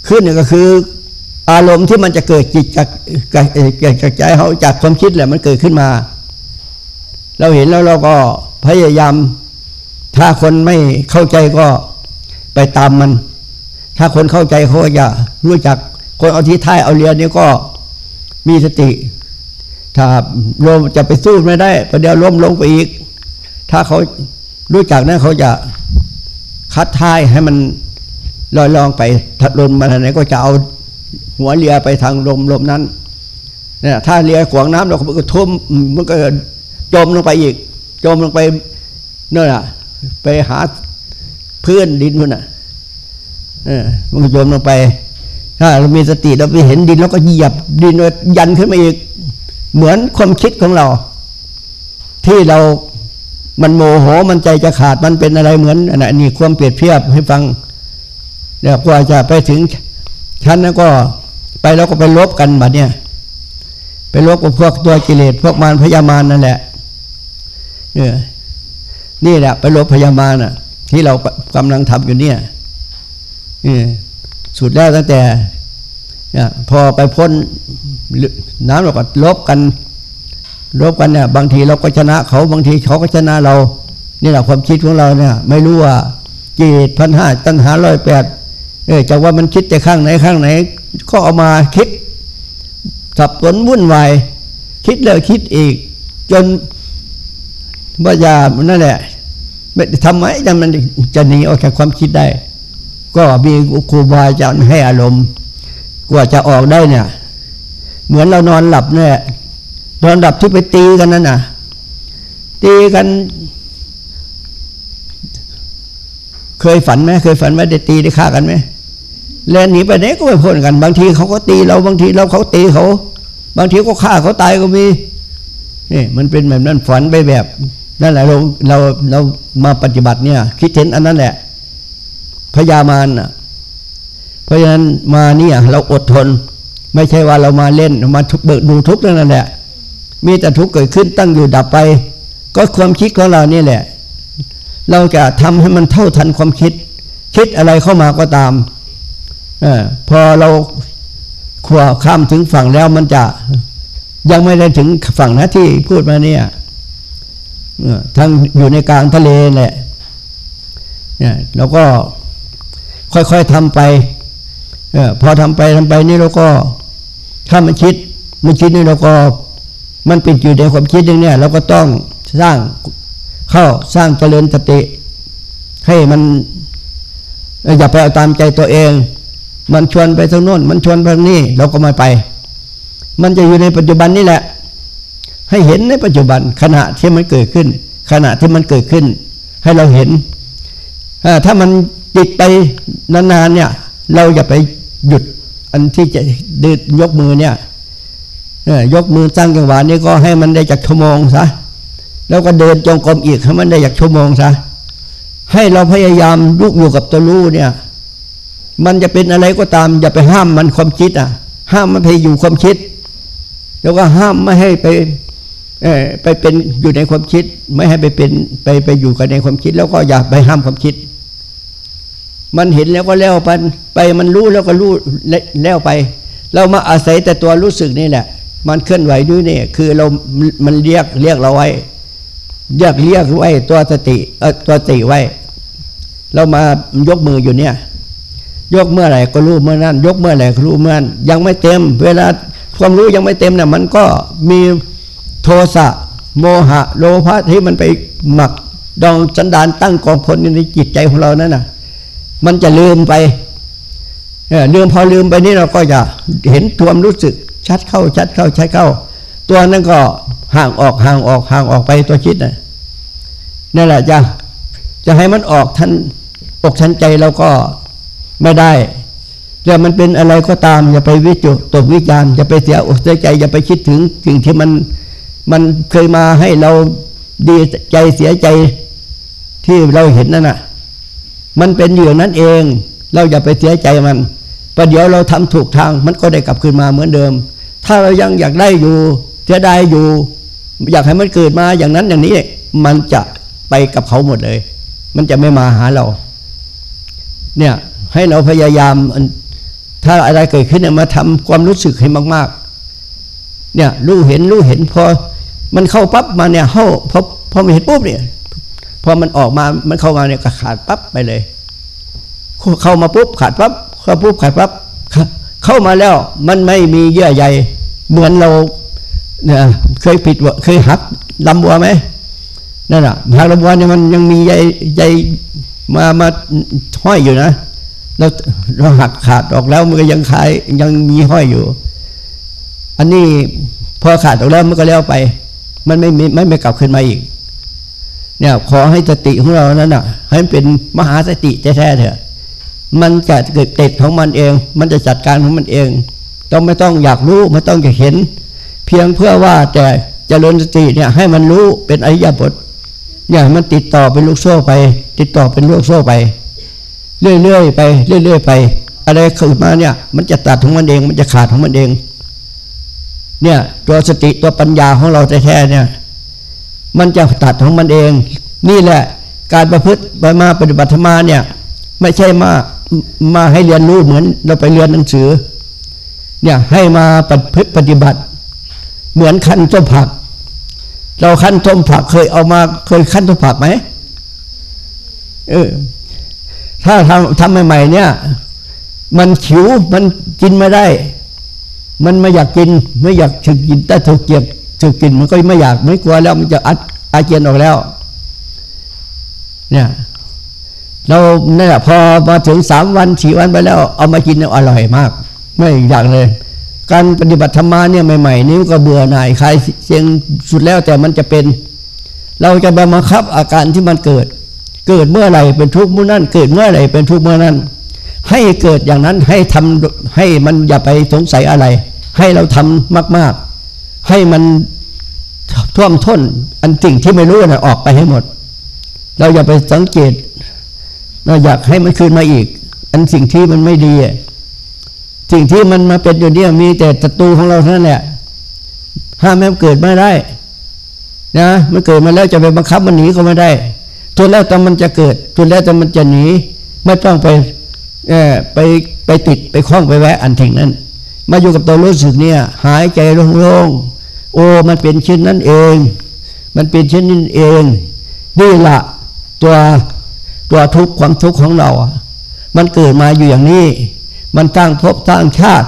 ขึ้นเนี่ยก็คือ อารมณ์ที่มันจะเกิดจิตจากจากใจเขาจากความคิดแหละมันเกิดขึ้นมา เราเห็นแล้วเราก็พยายาม ถ้าคนไม่เข้าใจก็ไปตามมัน ถ้าคนเข้าใจเขาจะรู้จัก คนเอาที่ท้ายเอาเรียนนี้ก็มีสติ ถ้าลมจะไปสู้ไม่ได้ประเดี๋ยวล้มลงไปอีก ถ้าเขารู้จักนั้นเขาจะคัดท้ายให้มันลอยลองไปถัดลมมาทางไหนก็จะเอาหัวเรือไปทางลมลมนั้นเนี่ยถ้าเรือขวางน้ำเราก็ทุ่มมันก็จมลงไปอีก จมลงไปนั่นแหละ ไปหาเพื้นดินนู่นน่ะมันก็จมลงไป ถ้าเรามีสติเราไปเห็นดินเราก็เหยียบดินยันขึ้นมาอีก เหมือนความคิดของเรา ที่เรามันโมโหมันใจจะขาดมันเป็นอะไรเหมือนอันนี้ความเปรียบเทียบให้ฟังเดี๋ยวกว่าจะไปถึงชั้นนั้นก็ไปแล้วก็ไปลบกันบัดเนี่ยไปไปลบกับพวกตัวกิเลสพวกมารพยามารนั่นแหละเนี่ย นี่แหละไปลบพยามารน่ะ ที่เรากำลังทำอยู่เนี่ยสุดแล้วตั้งแต่พอไปพ้นน้ำเราก็ลบกันลบกันเนี่ย บางทีเราก็ชนะเขาบางทีเขาก็ชนะเรา นี่แหละความคิดของเราเนี่ย ไม่รู้ว่ากิเลสพันห้าตัณหาร้อยแปดเออจะว่ามันคิดแต่ข้างไหนข้างไหน ก็เอามาคิดสับสนวุ่นวายคิดแล้วคิดอีก จนว่ายานั่นแหละ ทำไมจะมันจะหนีออกจากความคิดได้ ก็มีครูบาอาจารย์ให้อารมณ์กว่าจะออกได้เนี่ย เหมือนเรานอนหลับเนี่ยนอนหลับที่ไปตีกันนั่นน่ะ ตีกัน เคยฝันไหมเคยฝันว่าได้ตีได้ฆ่ากันไหมแล้วหนีไปไหนก็ไม่พ้นกัน บางทีเขาก็ตีเราบางทีเราเขาตีเขา บางทีก็ฆ่าเขาตายก็มีนี่มันเป็นแบบนั้นฝันไปแบบ นั่นแหละเราเราเรามาปฏิบัติเนี่ย คิดเห็นอันนั้นแหละพยามารเพราะฉะนั้นมาเนี่ยเราอดทน ไม่ใช่ว่าเรามาเล่นมาทุกเบิกดูทุกนั่นแหละ มีแต่ทุกเกิดขึ้นตั้งอยู่ดับไป ก็ความคิดของเรานี่แหละ เราจะทำให้มันเท่าทันความคิด คิดอะไรเข้ามาก็ตามอพอเราขวาข้ามถึงฝั่งแล้วมันจะยังไม่ได้ถึงฝั่งนะที่พูดมาเนี่ย ทั้งอยู่ในกลางทะเลแหละเนี่ยเราก็ค่อยๆทำไปอพอทำไปทำไปนี่เราก็ถ้ามันคิดมันคิดนี่เราก็มันเป็นอยู่ในความคิดอย่างนี้เราก็ต้องสร้างเข้าสร้างเจริญสติ ให้มันอย่าไปเอาตามใจตัวเอง มันชวนไปทางโน้น มันชวนไปนี้เราก็ไม่ไป มันจะอยู่ในปัจจุบันนี่แหละ ให้เห็นในปัจจุบันขณะที่มันเกิดขึ้น ขณะที่มันเกิดขึ้น ให้เราเห็น ถ้ามันติดไปนานๆเนี่ย เราอย่าไปหยุดอันที่จะดืดยกมือเนี่ยยกมือตั้งจังหวะนี้ก็ให้มันได้จากชั่วโมงซะแล้วก็เดินจงกรมอีกให้มันได้จากชั่วโมงซะให้เราพยายามลุกอยู่กับตัวรู้เนี่ย มันจะเป็นอะไรก็ตาม อย่าไปห้ามมันความคิดอะ ห้ามมันไปอยู่ความคิด แล้วก็ห้ามไม่ให้ไป ไปเป็นอยู่ในความคิด ไม่ให้ไปเป็นไปไปอยู่กันในความคิด แล้วก็อย่าไปห้ามความคิด มันเห็นแล้วก็แล้วไปไปมันรู้แล้วก็รู้แล้วไป เรามาอาศัยแต่ตัวรู้สึกนี่แหละ มันเคลื่อนไหวด้วยนี่คือเรา มันเรียกเรียกเราไว้เรียกเรียกไว้ตัวสติเออตัวสติไว้ เรามายกมืออยู่เนี่ย ยกเมื่อไหร่ก็รู้เมื่อนั้น ยกเมื่อไหร่ก็รู้เมื่อนั้นยังไม่เต็ม เวลาความรู้ยังไม่เต็มเนี่ยมันก็มี โทสะโมหะ โลภะที่มันไปหมักดองสันดานตั้งกองพลในจิตใจของเรานั่นน่ะ มันจะลืมไปลืมพอลืมไปนี่เราก็จะเห็นตัวรู้สึกชัดเข้าชัดเข้าชัดเข้า ตัวนั้นก็ห่างออกห่างออกห่างออกไปตัวคิดนะนั่นแหละจะจะให้มันออกท่านอกทันใจเราก็ไม่ได้แต่มันเป็นอะไรก็ตามอย่าไปวิจุตกวิจารอย่าไปเสียอกเสียใจอย่าไปคิดถึงสิ่งที่มัน มันเคยมาให้เราดีใจเสียใจที่เราเห็นนั่นน่ะ มันเป็นอยู่นั้นเอง เราอย่าไปเสียใจมันประเดี๋ยวเราทำถูกทาง มันก็ได้กลับคืนมาเหมือนเดิม ถ้าเรายังอยากได้อยู่เสียดายอยู่ อยากให้มันเกิดมาอย่างนั้นอย่างนี้ มันจะไปกับเขาหมดเลย มันจะไม่มาหาเรา เนี่ยให้เราพยายาม ถ้าอะไรเกิดขึ้นมาทำความรู้สึกให้มาก ๆ เนี่ยรู้เห็นรู้เห็นพอ มันเข้าปั๊บมาเนี่ยเข้าพอพอมันเห็นปุ๊บเนี่ยพอมันออกมามันเข้ามาเนี่ยก็ขาดปั๊บไปเลย เข้ามาปุ๊บขาดปั๊บเข้าปุ๊บขาดปั๊บเข้ามาแล้วมันไม่มีเยื่อใยเหมือนเราเนี่ยเคยผิดเคยหักลำบัวไหมนั่นแหะหักลำบัวเนี่ยมันยังมีใยใยมามาห้อยอยู่นะเราเราหักขาดออกแล้วมันก็ยังขายยังมีห้อยอยู่ อันนี้พอขาดออกแล้วมันก็แล้วไป มันไม่ไม่ไม่กลับขึ้นมาอีก เนี่ยขอให้สติของเรานั้นน่ะ ให้มันเป็นมหาสติแท้ๆเถอะ มันจะเกิดติดของมันเอง มันจะจัดการของมันเองต้องไม่ต้องอยากรู้ไม่ต้องจะเห็น เพียงเพื่อว่าแต่จเจริญสติเนี่ยให้มันรู้เป็นอริยบทอย่างมันติดต่อเป็นลูกโซ่ไป ติดต่อเป็นลูกโซ่ไป เรื่อยๆไป เรื่อยๆไป อะไรขึ้นมาเนี่ย มันจะตัดของมันเอง มันจะขาดของมันเอง เนี่ยตัวสติตัวปัญญาของเราแท้ๆเนี่ย มันจะตัดของมันเอง นี่แหละการประพฤติไปมาปฏิบัติธรรมาเนี่ย ไม่ใช่มามาให้เรียนรู้เหมือนเราไปเรียนหนังสือ เนี่ยให้มาปฏิพฤติปฏิบัติ เหมือนขั้นต้มผัก เราขั้นต้มผักเคยเอามาเคยขั้นต้มผักไหมเออถ้าทำทำใหม่ๆเนี่ย มันขิวมันกินไม่ได้ มันไม่อยากกินไม่อยากถึกกินแต่ถูกเกียบถึกกินมันก็ไม่อยากไม่กลัวแล้วมันจะอัดอาเจียนออกแล้ว เนี่ยเราเนี่ยพอมาถึงสามวันสี่วันไปแล้ว เอามากินอร่อยมาก ไม่อยากเลย การปฏิบัติธรรมาเนี่ยใหม่ ๆ นี้ก็เบื่อหน่ายคลายเสียงสุดแล้วแต่มันจะเป็น เราจะไปบังคับอาการที่มันเกิด เกิดเมื่อไหร่เป็นทุกข์เมื่อนั้นเกิดเมื่อไหร่เป็นทุกข์เมื่อนั้น ให้เกิดอย่างนั้นให้ทำให้มันอย่าไปสงสัยอะไร ให้เราทำมาก ๆ ให้มันท่วมท้นอันสิ่งที่ไม่รู้นะออกไปให้หมด เราอย่าไปสังเกต เราอยากให้มันคืนมาอีก อันสิ่งที่มันไม่ดีสิ่งที่มันมาเป็นอยู่เนี่ยมีแต่ศัตรูของเราเท่านั้นแหละห้ามแม้เกิดไม่ได้นะมันเกิดมาแล้วจะไปบังคับมันหนีก็ไม่ได้ทุนแล้วแต่มันจะเกิดทุนแล้วแต่มันจะหนีไม่ต้องไป ไปไปติดไปคล้องไปแวะอันถึงนั้น มาอยู่กับตัวรู้สึกเนี่ยหายใจโล่งๆโอ้มันเป็นเช่นนั้นเอง มันเป็นเช่นนั้นเอง นี่ละตัวตัวทุกข์ความทุกข์ของเรา มันเกิดมาอยู่อย่างนี้ มันตั้งภพตั้งชาติ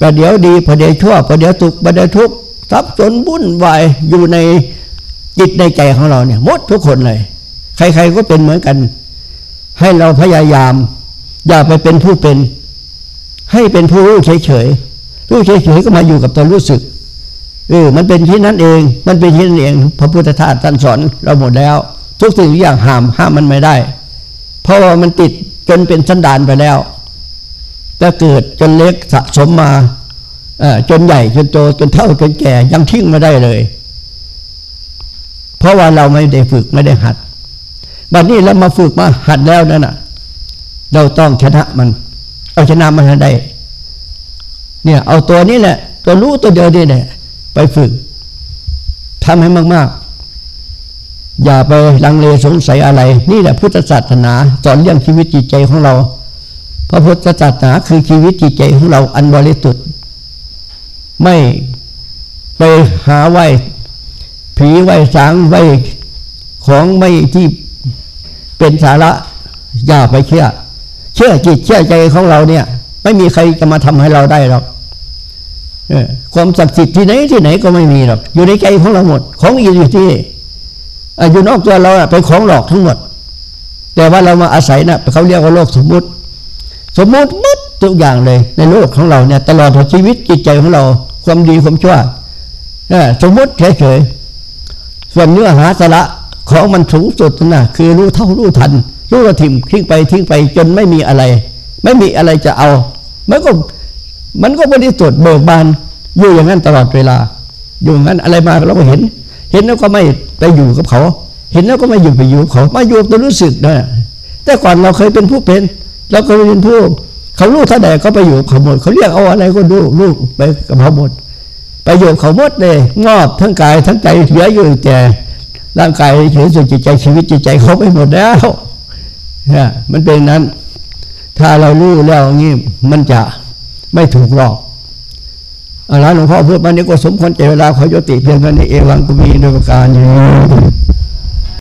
ประเดี๋ยวดีประเดี๋ยวชั่วประเดี๋ยวสุขประเดี๋ยวทุกข์ทับสนบุ่นวายอยู่ในจิตในใจของเราเนี่ยหมดทุกคนเลย ใครๆก็เป็นเหมือนกัน ให้เราพยายาม อย่าไปเป็นผู้เป็น ให้เป็นผู้รู้เฉยๆรู้เฉยๆก็มาอยู่กับตัวรู้สึกเออมันเป็นที่นั้นเอง มันเป็นที่นั้นเอง พระพุทธทาสท่านสอนเราหมดแล้ว ทุกสิ่งทุกอย่างห้ามห้ามมันไม่ได้ เพราะว่ามันติดจนเป็นสันดานไปแล้วจะเกิดจนเล็กสะสมมาจนใหญ่จนโตจนเท่าจนแก่ยังทิ้งไม่ได้เลย เพราะว่าเราไม่ได้ฝึกไม่ได้หัดบัดนี้เรามาฝึกมาหัดแล้วนั่นน่ะ เราต้องชนะมัน เอาชนะมันให้ได้ เนี่ยเอาตัวนี้แหละ ตัวรู้ตัวเดียวนี่แหละ ไปฝึกทำให้มากๆ อย่าไปลังเลสงสัยอะไร นี่แหละพุทธศาสนาสอนเรื่องชีวิตจิตใจของเราพระพุทธศาสนาคือชีวิตจิตใจของเราอันบริสุทธิ์ไม่ไปหาไหวผีไหวสางไหวของไม่ที่เป็นสาระอย่าไปเชื่อ เชื่อจิตเชื่อใจของเราเนี่ย ไม่มีใครจะมาทำให้เราได้หรอกความศักดิ์สิทธิ์ที่ไหนที่ไหนก็ไม่มีหรอกอยู่ในใจของเราหมด ของอยู่ที่อยู่นอกตัวเราเป็นของหลอกทั้งหมด แต่ว่าเรามาอาศัยนะเขาเรียกว่าโลกสมมุติ สมมุติมดทุกอย่างเลย ในโลกของเราเนี่ย ตลอดชีวิตจิตใจของเรา ความดีความชั่วสมมุติเฉยๆส่วนเนื้อหาสาระของมันสูงสุดนะคือรู้เท่ารู้ทัน รู้ระทิมทิ้งไปทิ้งไปจนไม่มีอะไร ไม่มีอะไรจะเอา มันก็มันก็บริสุทธิ์เบิกบานอยู่อย่างนั้นตลอดเวลา อยู่อย่างนั้นอะไรมาเราก็เห็น เห็นแล้วก็ไม่ไปอยู่กับเขา เห็นแล้วก็ไม่อยู่ไปอยู่กับเขามาอยู่ตัวรู้สึกนะแต่ก่อนเราเคยเป็นผู้เป็น เราเคยเป็นผู้เขาลูกท่าใดก็ไปอยู่เขาหมดเขาเรียกเอาอะไรก็ดูลูกไปกับเขาหมดไปอยู่เขาหมดเลยงอบทั้งกายทั้งใจเหลืออยู่แต่ร่างกายเฉยส่วนจิตใจชีวิตจิตใจเขาไปหมดแล้ว นี่มันเป็นนั้น ถ้าเรารู้แล้วงี้มันจะไม่ถูกหลอกอาลาหลวงพ่อพูดมานี้ก็สมควรใจเวลาขอยุติเพียงเท่านี้เอวังกุมีโดยประการอย่างนี้